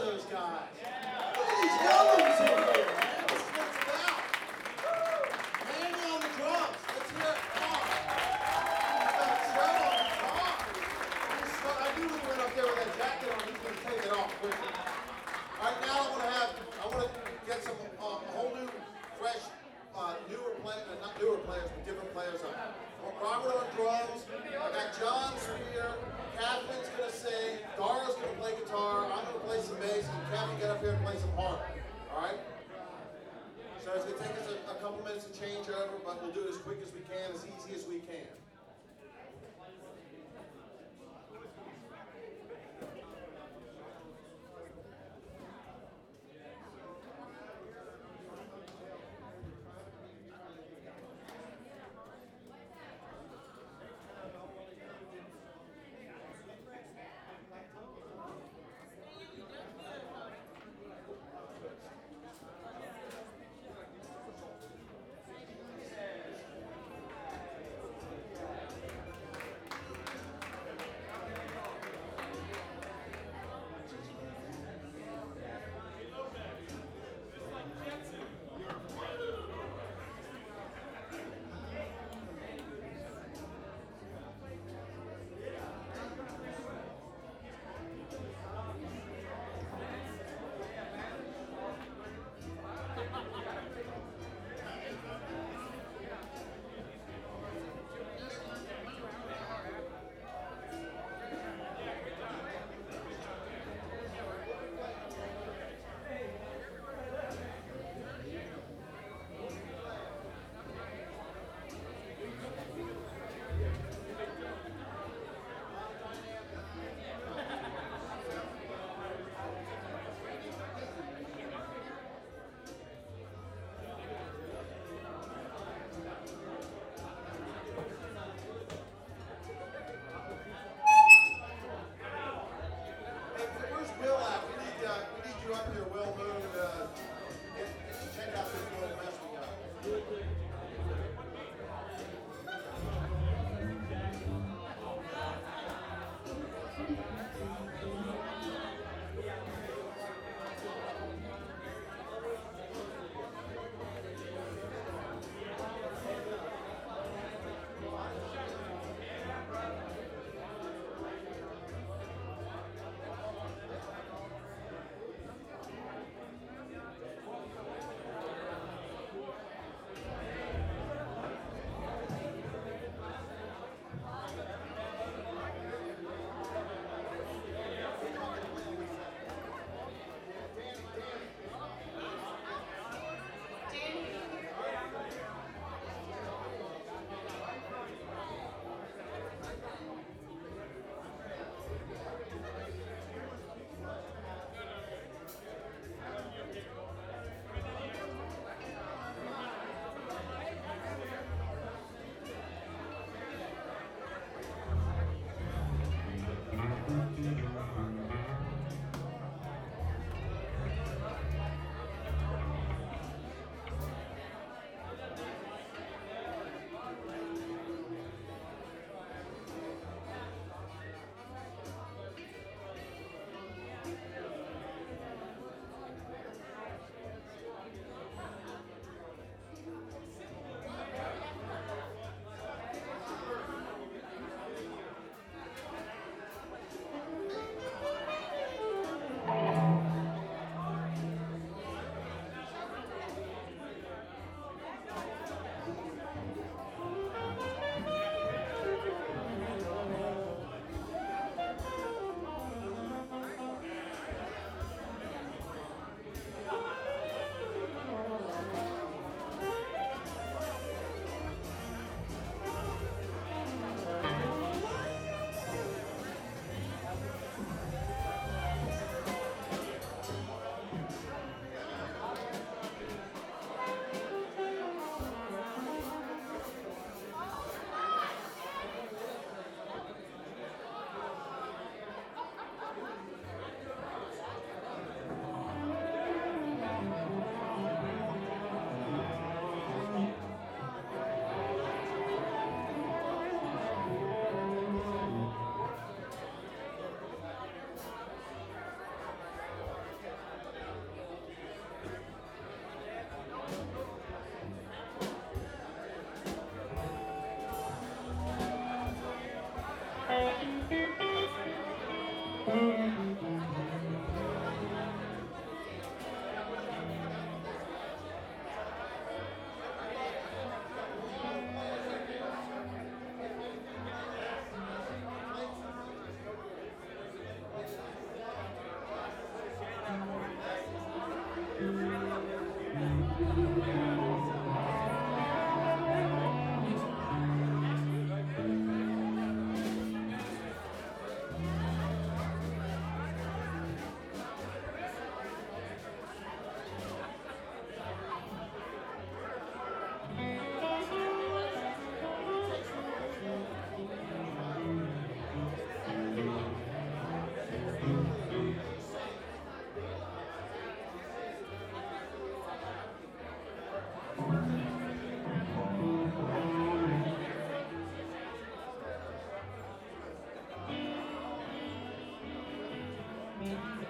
those guys. Look at these young ones up here and play some harp. All right? So it's going to take us a, a couple minutes to change over, but we'll do it as quick as we can. 음. Amen.